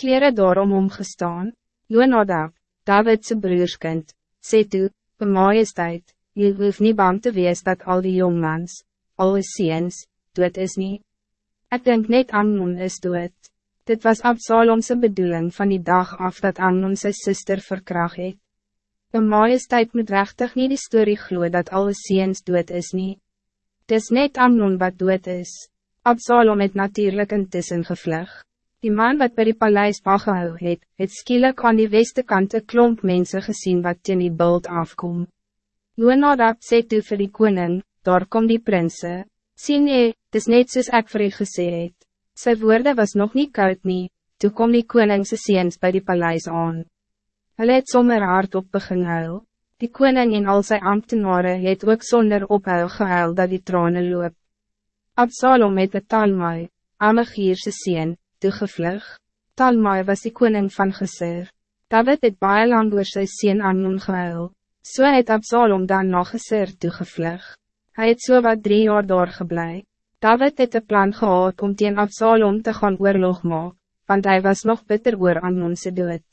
kleren daarom omgestaan. Jonadab, Davidse broerskind, sê toe, Be majesteit, je hoeft niet bang te wees dat al die jongmans, al die ziens, dood is niet. Ik denk net Amnon is dood. Dit was Absalomse bedoeling van die dag af dat Amnon zijn zuster verkracht het. Be majesteit moet rechtig niet die story glo dat al die ziens dood is niet. Het is net Amnon wat dood is. Absalom het natuurlijk intussen gevlug. Die man wat bij die paleis gehou het, het skielik aan die weste kant een klomp mense gezien wat teen die bult afkom. Loonadab sê toe vir die koning, daar kom die prinse, sien jy, dis net soos ek vir u gesê het. Sy woorde was nog niet koud nie, toe kom die koningse seens bij die paleis aan. Hulle het sommer hard op begin huil. Die koning en al sy ambtenaren het ook zonder ophuil gehuil dat die tranen loop. Absalom het met Talmai, Amagierse seen, toegevlug. Talmai was die koning van Geser. David het baie lang door sy sien Amnon gehuil. So het Absalom dan nog Geser toegevlug. Hij het so wat drie jaar doorgeblij. David het een plan gehad om teen Absalom te gaan oorlog maak, want hij was nog bitter oor Amnon se dood.